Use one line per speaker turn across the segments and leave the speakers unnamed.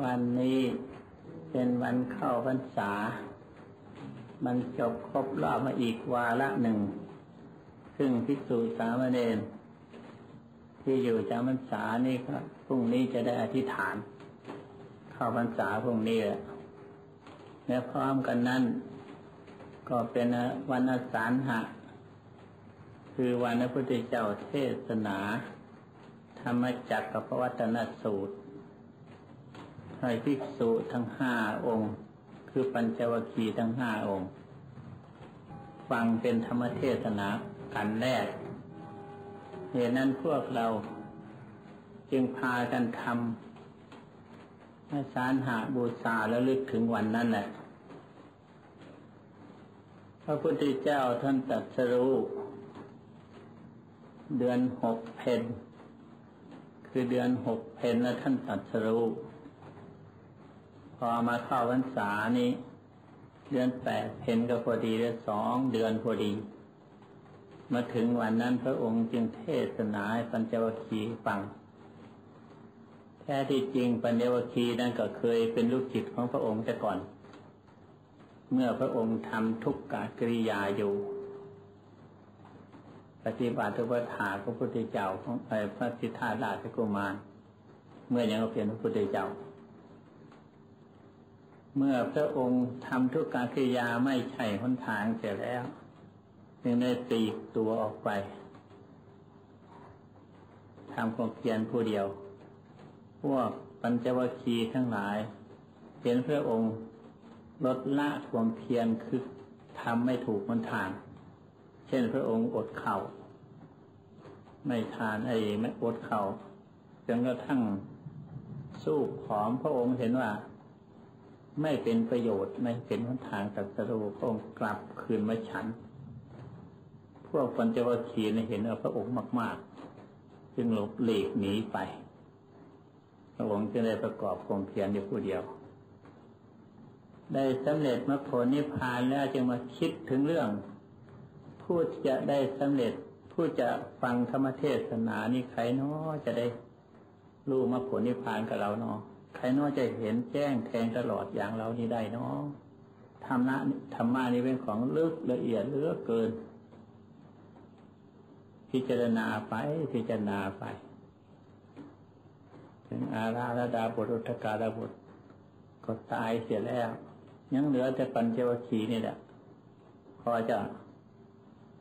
วันนี้เป็นวันเข้าพรรษา มันจบครบรอบมาอีกวาระหนึ่ง ซึ่งภิกษุสามเณรที่อยู่จำพรรษานี่ก็พรุ่งนี้จะได้อธิษฐาน เข้าพรรษาพรุ่งนี้แหละและพร้อมกันนั้น ก็เป็นวันอาสาฬหะ คือวันพระพุทธเจ้าเทศนา ธรรมจักรกับพระวัตนสูตร ให้ภิกษุทั้งห้าองค์ คือปัญจวคีทั้งห้าองค์ ฟังเป็นธรรมเทศนากันแรกเหตุนั้นพวกเราจึงพากันทำให้สารหาบูชาแล้วลึกถึงวันนั้นแหละพระพุทธเจ้าท่านตรัสรู้เดือนหกเพนคือเดือนหกเพนแล้วท่านตรัสรู้ อมาเข้าพรรษานี้ เดือนแปดเพนก็พอดีได้สองเดือนพอดี มาถึงวันนั้นพระองค์จึงเทศนาให้ปัญจวัคคีย์ฟัง แท้ที่จริงปัญจวัคคีย์นั้นก็เคยเป็นลูกจิตของพระองค์แต่ก่อน เมื่อพระองค์ทำทุกกกิริยาอยู่ปฏิบัติพระถาพระพุทธเจ้าของพระสิทธาราชกุมาร เมื่อยังเป็นพระพุทธเจ้า เมื่อพระองค์ทำทุกการกิยาไม่ใช่หนทางเสร็จแล้วจึงได้ตีตัวออกไปทำความเพียรผู้เดียว พวกปัญจวัคคีย์ทั้งหลาย เห็นพระองค์ลดละความเพียรคือทำไม่ถูกหนทาง เช่นพระองค์อดเข่าไม่ทานไอ้ไม่อดเข่าจนกระทั่งสู้ผอมพระองค์เห็นว่า ไม่เป็นประโยชน์ไม่เป็นหนทางตัดสรุปพระองค์กลับคืนมาฉัน พวกปัญจวัคคีย์เห็นว่าพระองค์มาก ๆ จึงหลบหลีกหนีไป พระองค์จึงได้ประกอบความเพียรอยู่ผู้เดียว ได้สำเร็จมรรคผลนิพพานแล้วจึงมาคิดถึงเรื่อง ผู้จะได้สำเร็จผู้จะฟังธรรมเทศนานี่ใครเนาะจะได้รู้มรรคผลนิพพานกับเราเนาะ ใครน้อจะเห็นแจ้งแทงตลอดอย่างเรานี่ได้เนาะธรรมะธรรมะนี่เป็นของลึกละเอียดเลือกเกิน พิจารณาไปพิจารณาไป ถึงอาราลดาบทุทกาลบุตรก็ตายเสียแล้ว ยังเหลือแต่ปัญจวัคคีย์นี่แหละพอจะ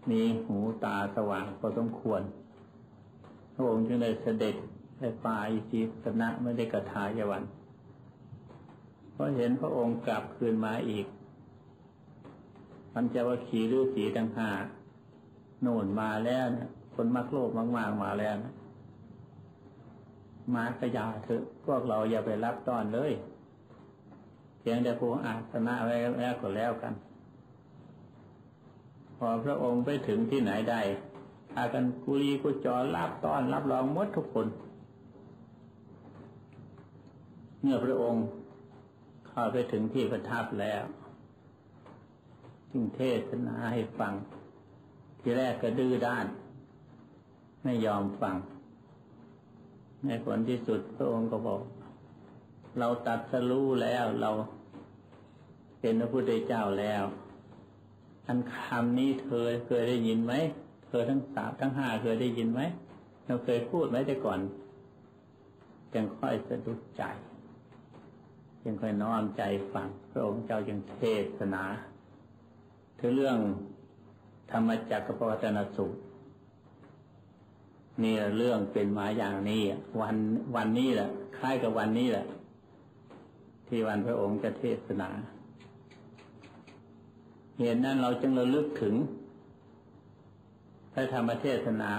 มีหูตาสว่างพอสมควรพระองค์จึงได้เสด็จ ในป่าอิจิตนะไม่ได้กระทายวันเพราะเห็นพระองค์กลับคืนมาอีกมันจะว่าขี่ฤาษีตั้งห้าโน่นมาแล้วเนี่ยคนมักโลภมากๆมาแล้วนะมากระยาเถอะ พวกเราอย่าไปรับต้อนเลยเพียงแต่ผู้อาสนะไว้แล้วก็แล้วกัน พอพระองค์ไปถึงที่ไหนได้พากันกุลีกุจอรับต้อนรับรองมดทุกคน เมื่อพระองค์เข้าไปถึงที่ประทับแล้วจึงเทศนาให้ฟัง ทีแรกก็ดื้อด้าน ไม่ยอมฟัง ในผลที่สุดพระองค์ก็บอก เราตัดสรู้แล้วเราเป็นพระพุทธเจ้าแล้ว อันคำนี้เธอเคยได้ยินไหม เธอทั้งสามทั้งห้าเคยได้ยินไหม เราเคยพูดไหมแต่ก่อนยังค่อยสะดุดใจ ยังค่อยน้อมใจฟังพระองค์เจ้าจึงเทศนา ถึงเรื่องธรรมจักรปวัตนสุขนี่เรื่องเป็นมาอย่างนี้วันวันนี้แหละคล้ายกับวันนี้แหละ ที่วันพระองค์จะเทศนา เหตุนั้นเราจึงระลึกถึงพระธรรมเทศนา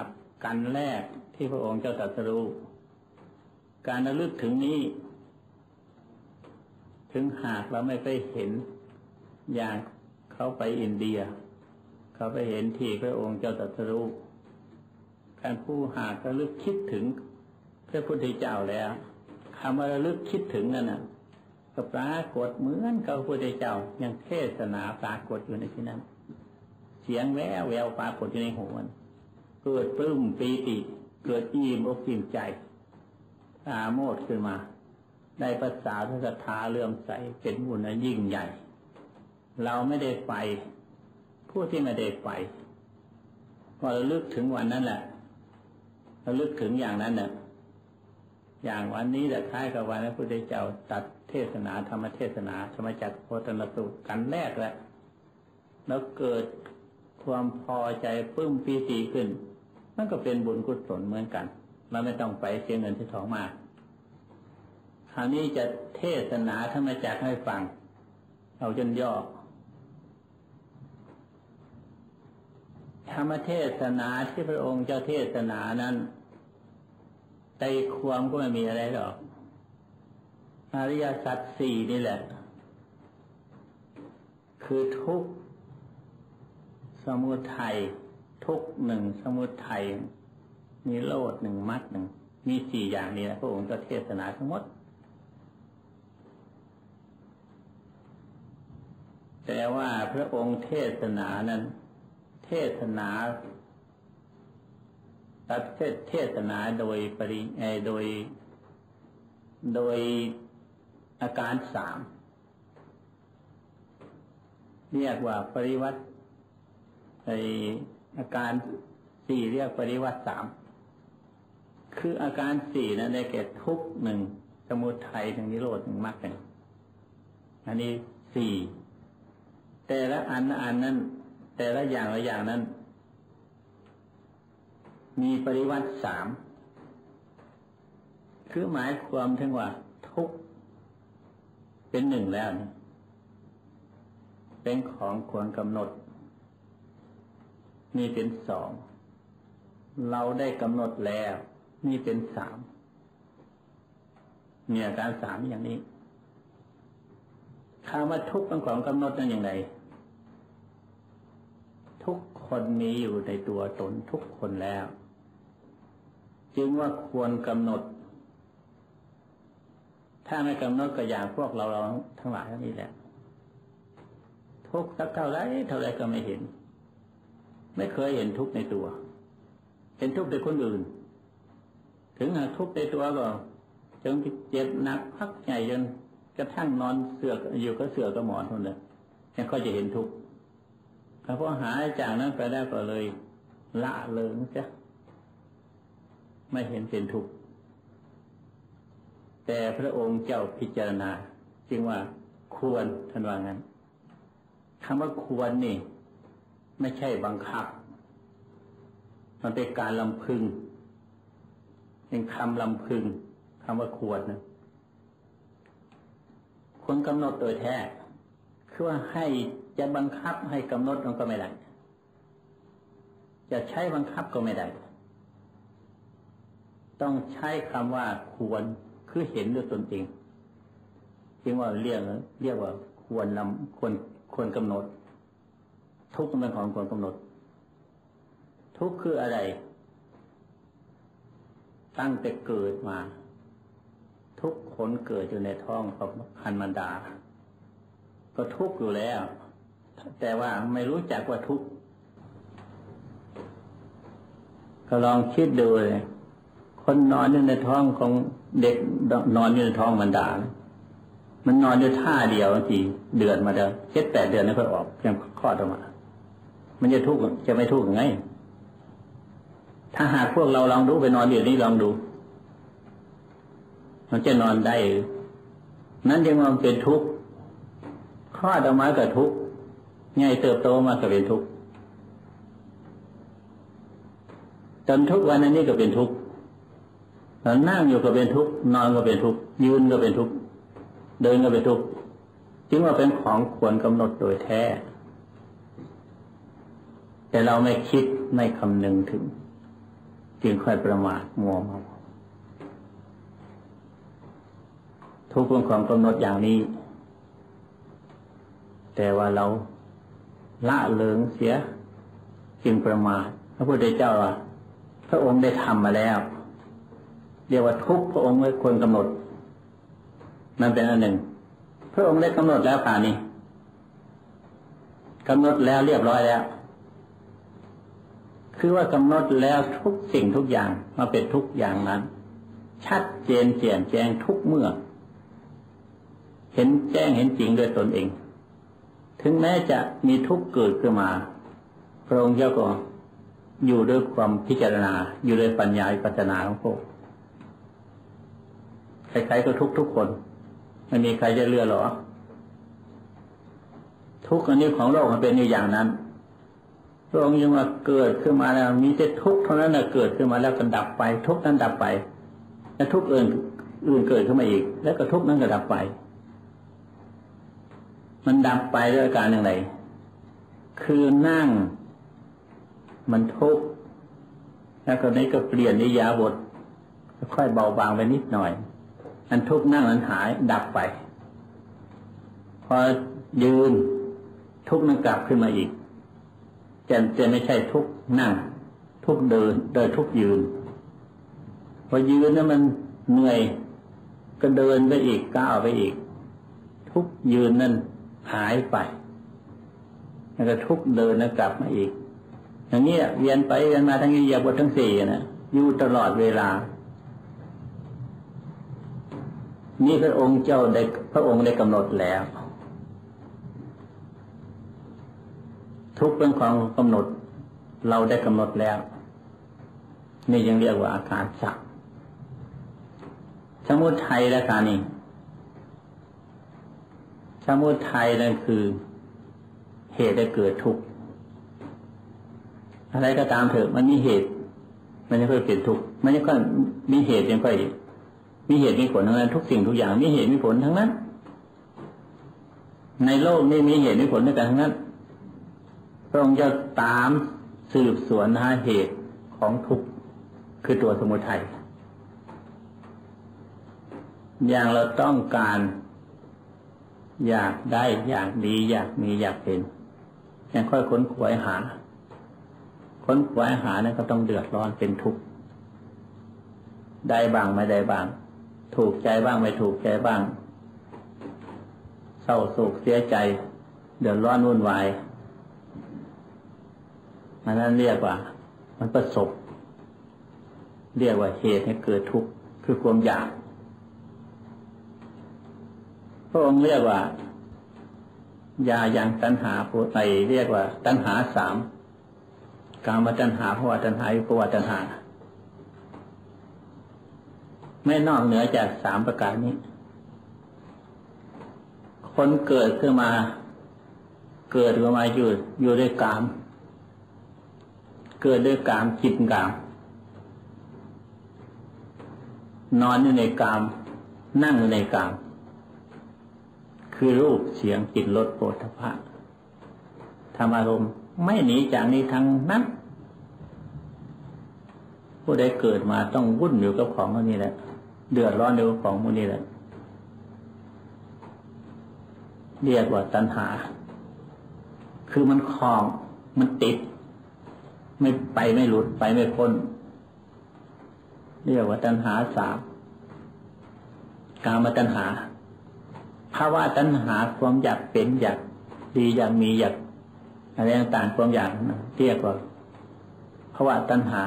กันแรกที่พระองค์เจ้าตรัสรู้การระลึกถึงนี้ ถึงหากเราไม่ไปเห็นอย่างเขาไปอินเดีย เขาไปเห็นที่พระองค์เจ้าตรัสรู้การผู้หากระลึกคิดถึงพระพุทธเจ้าแล้วคำว่าระลึกคิดถึงนั่นน่ะก็ปรากฏเหมือนกับพระพุทธเจ้ายังเทศนาปรากฏอยู่ในที่นั้น เสียงแววแววปรากฏอยู่ในหัวเกิดปลื้มปีติ เกิดอิ่มอกอิ่มใจตาโมดขึ้นมา ได้ภาษาศรัทธาเลื่อมใสเป็นบุญยิ่งใหญ่ เราไม่ได้ไป ผู้ที่ไม่ได้ไปพอเราลึกถึงวันนั้นแหละเราลึกถึงอย่างนั้นเนี่ยอย่างวันนี้แต่คล้ายกับวันพระพุทธเจ้าตัดเทศนาธรรมเทศนาธรรมจักรโพธนสูตรกันแรกแหละแล้วเกิดความพอใจปลื้มปีติขึ้น มันก็เป็นบุญกุศลเหมือนกันเราไม่ต้องไปเสียเงินที่ทองมาก คราวนี้จะเทศนาธรรมจักให้ฟัง เอาจนย่อ ธรรมเทศนาที่พระองค์เจ้าเทศนานั้นใจความก็ไม่มีอะไรหรอกอริยสัจสี่นี่แหละ คือทุกสมุทัยทุกหนึ่งสมุทัยมีโลดหนึ่งมัดหนึ่งมีสี่อย่างนี้นะพระองค์ก็เทศนาทั้งหมด แต่ว่าพระองค์เทศนานั้น เทศนาตัดเทศนาโดยปริโดย โดยอาการสามเรียกว่าปริวัติในอาการสี่เรียกปริวัติสามคืออาการสี่นั้นได้แก่ทุกหนึ่งสมุทัยหนึ่งนิโรธหนึ่งมรรคหนึ่งอันนี้สี่ แต่ละอันอันนั้น แต่ละอย่างละอย่างนั้น มีปริวัติสามคือหมายความถึงว่า ทุกเป็นหนึ่งแล้วนี่เป็นของควรกำหนด นี่เป็นสอง เราได้กำหนดแล้ว นี่เป็นสามมีอาการสามอย่างนี้ คำว่าทุกข์เป็นของกำหนดนั่นอย่างไร ทุกคนมีอยู่ในตัวตนทุกคนแล้ว จึงว่าควรกำหนด ถ้าไม่กำหนดก็อย่างพวกเราเราทั้งหลายนี่แหละ ทุกสักเท่าไรเท่าไรก็ไม่เห็น ไม่เคยเห็นทุกข์ในตัว เห็นทุกข์ในคนอื่น ถึงหากทุกข์ในตัวก็จนเจ็บหนักพักใหญ่จน กระทั่งนอนเสือกอยู่ก็เสือกก็หมอนคนเลยยังค่อยจะเห็นทุกข์พอหายจากนั้นไปแล้ก็เลย ละเลยจ้ะไม่เห็นเป็นทุกข์แต่พระองค์เจ้าพิจารณา จึงว่าควรท่านว่างั้นคำว่าควรนี่ ไม่ใช่บังคับ มันเป็นการลำพึง เป็นคำลำพึงคำว่าควรนะ ควรกำหนดโดยแท้คือว่าให้จะบังคับให้กำหนดมันก็ไม่ได้ จะใช้บังคับก็ไม่ได้ ต้องใช้คำว่าควรคือเห็นด้วยตนเองจึงว่าเรียกเรียกว่าควรนำควรควรกำหนด ทุกข์เป็นของควรกำหนด ทุกข์คืออะไร ตั้งแต่เกิดมา ทุกคนเกิดอยู่ในท้องของคันมันดา ก็ทุกข์อยู่แล้ว แต่ว่าไม่รู้จักว่าทุกข์ก็ลองคิดดูเลยคนนอนอยู่ในท้องของเด็กนอนอยู่ในท้องมันดา มันนอนอยู่ท่าเดียวทีเดือนมาเดิมเจ็ดแปดเดือนแล้วค่อยออกเพียงคลอดออกมา มันจะทุกข์จะไม่ทุกข์ไง ถ้าหากพวกเราลองดูไปนอนเดี๋ยวนี้ลองดู มันจะนอนได้ นั้นยังมันเป็นทุกข์คลอดออกมาก็ทุกข์ง่ายเติบโตมาก็เป็นทุกข์จนทุกวันนี้ก็เป็นทุกข์ตอนนั่งอยู่ก็เป็นทุกข์นอนก็เป็นทุกข์ยืนก็เป็นทุกข์เดินก็เป็นทุกข์จึงว่าเป็นของควรกำหนดโดยแท้ แต่เราไม่คิดไม่คำนึงถึง จึงค่อยประมาทมัวเมา ทุกข์ของกำหนดอย่างนี้ แต่ว่าเราละเลิงเสียจึงประมาทพระพุทธเจ้าว่าพระองค์ได้ทำมาแล้ว เรียกว่าทุกพระองค์ไม่ควรกำหนดนั่นเป็นอันหนึ่ง พระองค์ได้กำหนดแล้วป่านี้กำหนดแล้วเรียบร้อยแล้ว คือว่ากำหนดแล้วทุกสิ่งทุกอย่างมาเป็นทุกอย่างนั้น ชัดเจนเจียนแจงทุกเมื่อ เห็นแจ้งเห็นจริงด้วยตนเอง ถึงแม้จะมีทุกข์เกิดขึ้นมา พระองค์เจ้าก็อยู่ด้วยความพิจารณา อยู่ด้วยปัญญาปัจนาของพระองค์ใครๆก็ทุกทุกคนไม่มีใครจะเลือหรอ ทุกอันนี้ของโลกมันเป็นอยู่อย่างนั้นพระองค์ยังว่าเกิดขึ้นมาแล้ว มีแต่ทุกเท่านั้นนะเกิดขึ้นมาแล้วก็ดับไป ทุกนั้นดับไป แล้วทุกอื่นอื่นเกิดขึ้นมาอีก แล้วก็ทุกนั้นก็ดับไป มันดับไปด้วยการอย่างไร คือนั่ง มันทุกข์แล้วก็นี้ก็เปลี่ยนนิยาบทค่อยเบาบางไปนิดหน่อย อันทุกนั่งนั้นหายดับไป พอยืนทุกนั้นกลับขึ้นมาอีกจะจะไม่ใช่ทุกนั่ง ทุกเดิน เดินทุกยืน พอยืนนั้นมันเหนื่อยก็เดินไปอีกก้าวไปอีก ทุกยืนนั้น หายไปแล้วก็ทุกเดินแล้วกลับมาอีก อย่างนี้เวียนไปเวียนมาทั้งยียบททั้งสี่นะอยู่ตลอดเวลา นี่พระองค์เจ้าได้พระองค์ได้กำหนดแล้ว ทุกเป็นของกำหนด เราได้กำหนดแล้ว นี่ยังเรียกว่าอาการสักสมุทัยและการนี้ สมุทัยนั่นคือเหตุได้เกิดทุกข์อะไรก็ตามเถอะมันมีเหตุ มันจะค่อยเปลี่ยนทุกข์มันจะค่อยมีเหตุยังค่อยมีเหตุมีผลทั้งนั้น ทุกสิ่งทุกอย่างมีเหตุมีผลทั้งนั้น ในโลกนี้มีเหตุมีผลด้วยกันทั้งนั้นพระองค์จะตามสืบสวนหาเหตุของทุกข์คือตัวสมุทัยอย่างเราต้องการ อยากได้อยากดีอยากมีอยากเป็นยังค่อยค้นขวยหา ค้นขวยหาเนี่ยก็ต้องเดือดร้อนเป็นทุกข์ได้บ้างไม่ได้บ้าง ถูกใจบ้างไม่ถูกใจบ้าง เศร้าโศกเสียใจ เดือดร้อนวุ่นวายมันนั้นเรียกว่า มันประสบ เรียกว่าเหตุให้เกิดทุกข์คือความอยาก พระองค์เรียกว่ายาอย่างตัณหาผู้ในเรียกว่า ตัณหาสามการมาตัณหาภาวตัณหาอุปวตัณหา ไม่นอกเหนือจากสามประการนี้ คนเกิดขึ้นมา เกิดขึ้นมาอยู่อยู่ด้วยกาม เกิดด้วยกามจิตกาม นอนอยู่ในกาม นั่งอยู่ในกาม คือรูปเสียงจิตรสโผฏฐะธรรมารมณ์ไม่หนีจากนี้ทั้งนั้นผู้ใดเกิดมาต้องวุ่นอยู่กับของเท่านี้แหละ เดือดร้อนเรื่องของมูนี่แหละ เรียกว่าตัณหา คือมันคลอง มันติด ไม่ไปไม่หลุดไปไม่พ้น เรียกว่าตัณหาสามกามาตัณหา ภาวะตัณหาความอยากเป็นอยากดีอยากมีอยากอะไรต่างๆความอยากเรียกว่าภาวะตัณหา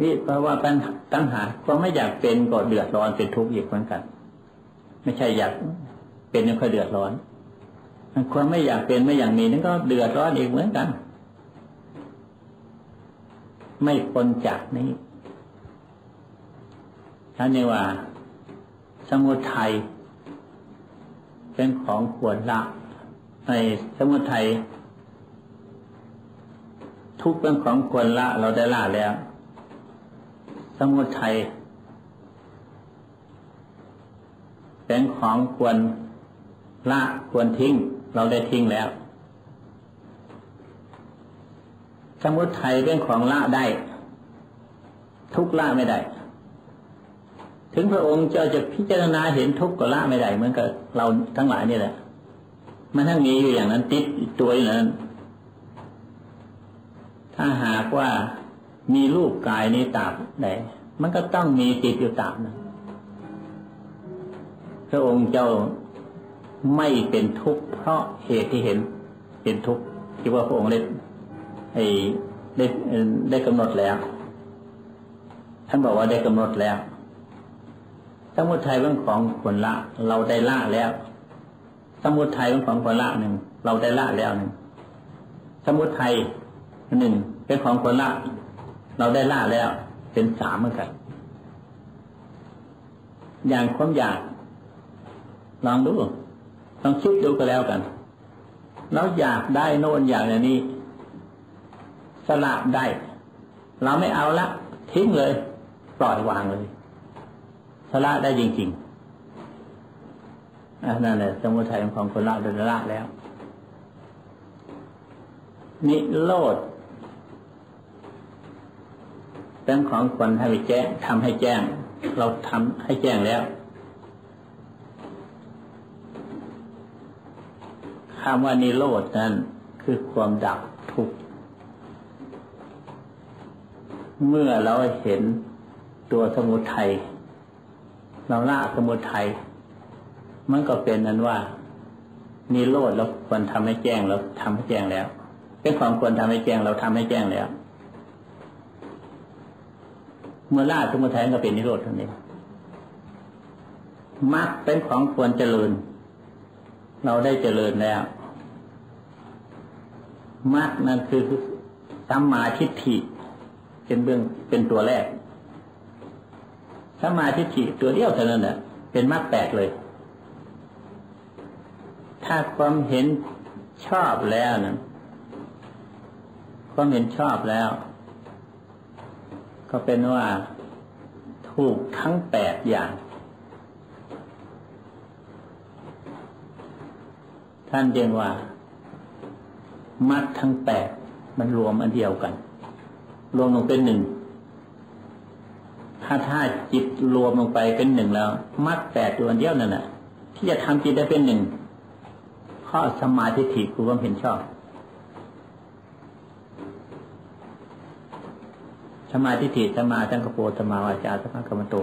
นี่เพราว่าปัญตัณหาความไม่อยากเป็นก็เดือดร้อนเป็นทุกข์อีกเหมือนกัน ไม่ใช่อยากเป็นแล้วค่อยเดือดร้อนความไม่อยากเป็นไม่อยากมีนั่นก็เดือดร้อนอีกเหมือนกัน ไม่พ้นจากนี้ท่านนี่ว่า สมุทัย เป็นของควรละ ในสมุทัยทุกเป็นของควรละเราได้ละแล้ว สมุทัยเป็นของควรละควรทิ้ง เราได้ทิ้งแล้ว สมุทัยเป็นของละได้ ทุกละไม่ได้ ถึงพระองค์เจ้าจะพิจารณาเห็นทุกข์ก็ละไม่ได้เหมือนกับเราทั้งหลายนี่แหละ มันทั้งมีอยู่อย่างนั้นติดตัวอย่างนั้น ถ้าหากว่ามีรูปกายนี้ตาบใดมันก็ต้องมีติดอยู่ตามนะพระองค์เจ้าไม่เป็นทุกข์เพราะเหตุที่เห็น เป็นทุกข์ที่ว่าพระองค์ได้ได้ได้กำหนดแล้ว ท่านบอกว่าได้กำหนดแล้ว สมุทัยเป็นของคนละ เราได้ละแล้ว สมุทัยเป็นของคนละหนึ่งเราได้ละแล้วหนึ่งสมุทัยหนึ่งเป็นของคนละ เราได้ละแล้ว เป็นสามเหมือนกันอย่างความอยากลองดูลองคิดดูก็แล้วกันเราอยากได้โน่นอย่างนี้ สละได้ เราไม่เอาละทิ้งเลย ปล่อยวางเลย สละได้จริงๆนั่นแหละสมุทัยของคนละโดยละแล้ว นิโรธเป็นของคนให้แจ้งทำให้แจ้ง เราทำให้แจ้งแล้วคำว่านิโรธนั้นคือความดับทุกข์ เมื่อเราเห็นตัวสมุทัย เราละสมุทัยมันก็เป็นนั้นว่านิโรธเราควรทำให้แจ้งเราทำให้แจ้งแล้วเป็นความควรทำให้แจ้งเราทำให้แจ้งแล้ว เมื่อละสมุทัยก็เป็นนิโรธทั้งนี้มรรคเป็นของควรเจริญ เราได้เจริญแล้วมรรคนั่นคือสัมมาทิฏฐิเป็นเบื้องเป็นตัวแรก สัมมาทิฏฐิตัวเดียวเท่านั้นแหละเป็นมรรคแปดเลย ถ้าความเห็นชอบแล้วนะความเห็นชอบแล้ว ก็เป็นว่าถูกทั้งแปดอย่าง ท่านเรียกว่ามัดทั้งแปดมันรวมอันเดียวกัน รวมลงเป็นหนึ่ง ถ้าถ้าจิตรวมลงไปเป็นหนึ่งแล้วมัดแปดตัวเดียวนั่นแหละที่จะทำจิตได้เป็นหนึ่งข้อสมาธิถิคือความเห็นชอบ สมาธิถิสมาจังกโปสมาวาจาสมากรรมโต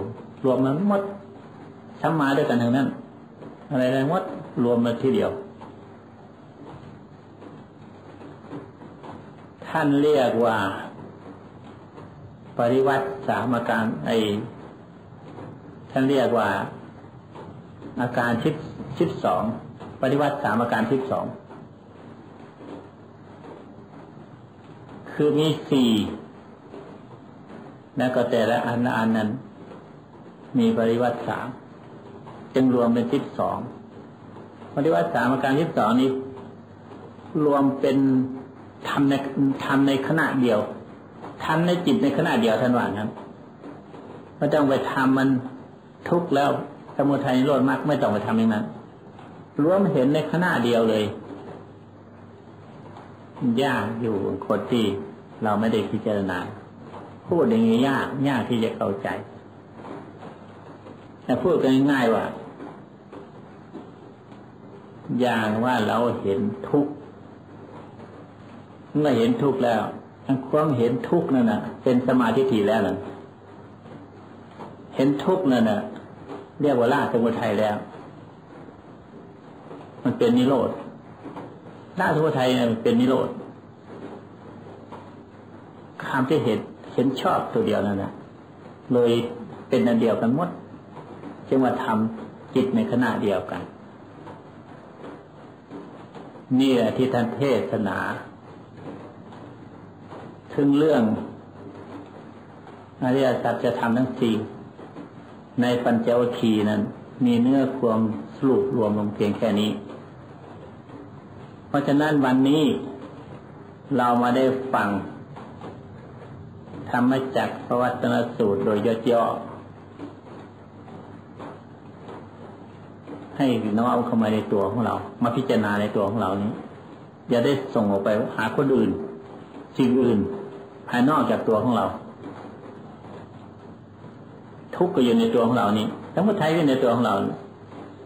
รวมมันหมดสมาด้วยกันทั้งนั้น อะไรอะไรหมดรวมมาทีเดียว ท่านเรียกว่า ปริวัติสามอาการไอท่านเรียกว่า อาการทิศทิศสองปริวัติสามอาการทิศสองคือมีสี่แล้วก็แต่ละอันละอันนั้น มีปริวัติสามจึงรวมเป็นทิศสองปริวัติสามอาการทิศสองนี้ รวมเป็นทำในทำในขณะเดียว ทำในจิตในขณะเดียวท่านว่าครับไม่ต้องไปทำมันทุกข์แล้วสมุทัยโลดมากไม่ต้องไปทำอย่างนั้นรวมเห็นในขณะเดียวเลยยากอยู่คนที่เราไม่ได้พิจารณา พูดอย่างนี้ยากยากที่จะเข้าใจ แต่พูดกันง่ายว่า อย่างว่าเราเห็นทุกข์เมื่อเห็นทุกข์แล้ว ความเห็นทุกข์นั่นน่ะเป็นสมาธิถี่แล้วนั่นเห็นทุกข์นั่นน่ะเรียกว่าละสมุทัยแล้ว มันเป็นนิโรธละสมุทัยเนี่ยมันเป็นนิโรธคำที่เห็นเห็นชอบตัวเดียวนั่นะเลยเป็นอันเดียวกันหมดจึงว่าทำจิตในขณะเดียวกันนี่แหละที่ท่านเทศนา ถึงเรื่องอริยสัจจะทำทั้งสี่ในปัญจวัคคีย์นั้น มีเนื้อความสรุปรวมลงเพียงแค่นี้ เพราะฉะนั้นวันนี้เรามาได้ฟังธรรมจักรพระวัตนสูตรโดยย่อๆให้น้องเอาเข้ามาในตัวของเรา มาพิจารณาในตัวของเรานี้ อย่าได้ส่งออกไปหาคนอื่นสิ่งอื่น ภายนอกจากตัวของเรา ทุกข์ก็อยู่ในตัวของเรานี้ทั้งหมดไทยก็ในตัวของเรา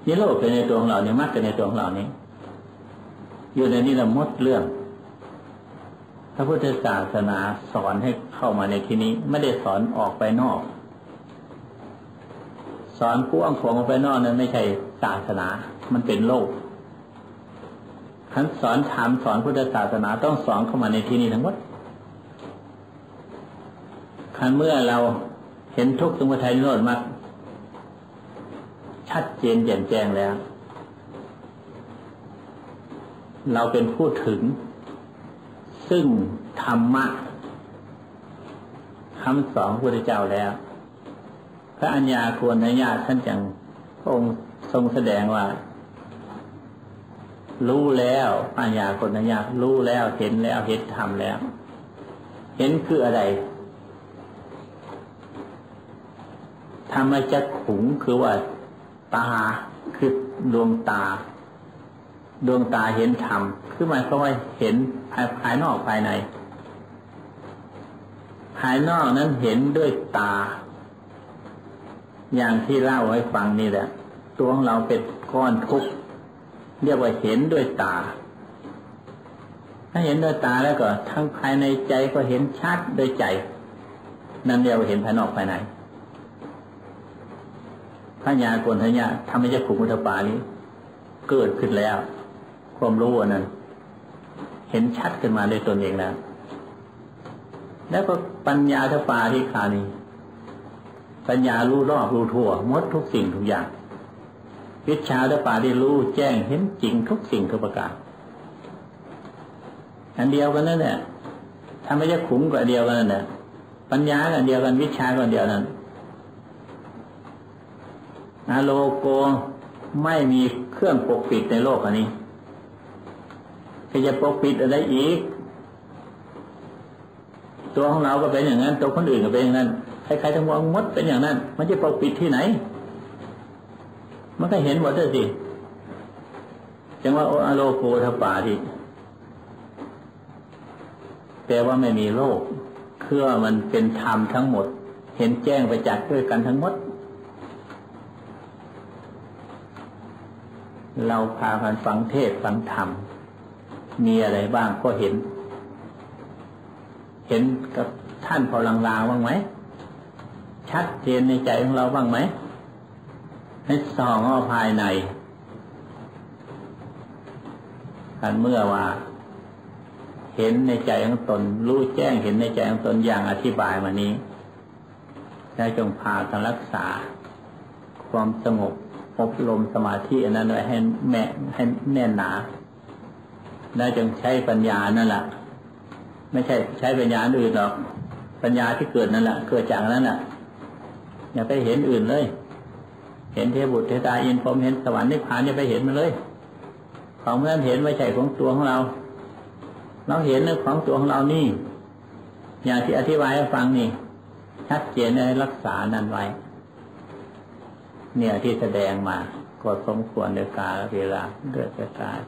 นิโรธก็ในตัวของเรานี่มรรคก็ในตัวของเรานี้ อยู่ในนี้เราหมดเรื่องพระพุทธศาสนาสอนให้เข้ามาในที่นี้ ไม่ได้สอนออกไปนอก สอนผู้องขวงออกไปนอกนั้นไม่ใช่ศาสนา มันเป็นโลกขันสอนถามสอนพุทธศาสนาต้องสอนเข้ามาในที่นี้ทั้งหมดันเมื่อเราเห็นทุกข์สมุทัยนิโรธมาชัดเจนแจ่มแจ้งแล้ว เราเป็นผู้ถึง ซึ่งธรรมะคำสอนพระพุทธเจ้าแล้ว พระอัญญาควรญาติท่านจังพระองค์ทรงแสดงว่า รู้แล้วปัญญาคนญาติรู้แล้วเห็นแล้วเห็นทำแล้ว เห็นคืออะไร ธรรมจักขุงคือว่าตาคือดวงตา ดวงตาเห็นธรรมคือหมายความว่าเห็นภายภายนอกภายใน ภายนอกนั้นเห็นด้วยตา อย่างที่เล่าไว้ฟังนี่แหละ ตัวของเราเป็นก้อนทุกเรียกว่าเห็นด้วยตา ถ้าเห็นด้วยตาแล้วก็ ทั้งภายในใจก็เห็นชัดด้วยใจ นั่นเรียกว่าเห็นภายนอกภายใน พระญาโกนทญาทำให้เจ้าขุมุทปานี้ เกิดขึ้นแล้ว ความรู้นั้น เห็นชัดขึ้นมาในตนเองแล้วแล้วก็ปัญญาทปาที่ขานี้ ปัญญารู้รอบรู้ทั่วมดทุกสิ่งทุกอย่างวิชาทปาที่รู้แจ้งเห็นจริงทุกสิ่งทุกประการอันเดียวกันนั่นแหละทำให้เจ้าขุมก็เดียวกันนั่นแหละปัญญากันเดียวกันวิชากันเดียวนั้น อะโลโกไม่มีเครื่องปกปิดในโลกอันนี้จะปกปิดอะไรอีก ตัวของเราก็เป็นอย่างนั้น ตัวคนอื่นก็เป็นอย่างนั้น ใครๆทั้งวงมดเป็นอย่างนั้น มันจะปกปิดที่ไหน มันก็เห็นหมดเลยสิจังว่าอโลโกทปาทีแปลว่าไม่มีโลกเครื่อมันเป็นธรรมทั้งหมด เห็นแจ้งไปจากด้วยกันทั้งหมด เราพากันฟังเทศฟังธรรม มีอะไรบ้างก็เห็น เห็นกับท่านพอลังลาบ้างไหม ชัดเจนในใจของเราบ้างไหม ให้ส่องอภายในกันเมื่อว่า เห็นในใจของตน รู้แจ้งเห็นในใจของตนอย่างอธิบายมานี้ได้จงพากันรักษา ความสงบ อบรมสมาธิอันนั้นไว้ให้แม่ให้แน่นหนา แล้วจึงใช้ปัญญานั่นแหละไม่ใช่ใช้ปัญญาอื่นหรอก ปัญญาที่เกิดนั่นแหละเกิดจากนั้นแหละอย่าไปเห็นอื่นเลย เห็นเทพบุตรเทตาอินพรมเห็นสวรรค์นิพพานอย่าไปเห็นมันเลย ของนั้นเห็นไม่ใช่ของตัวของเรา เราเห็นเรื่องของตัวของเรานี่ อย่างที่อธิบายให้ฟังนี่ชัดเจนในรักษานั้นไว้ เนี่ยที่แสดงมา ก็สมควรในกาลเวลาเดือดกาย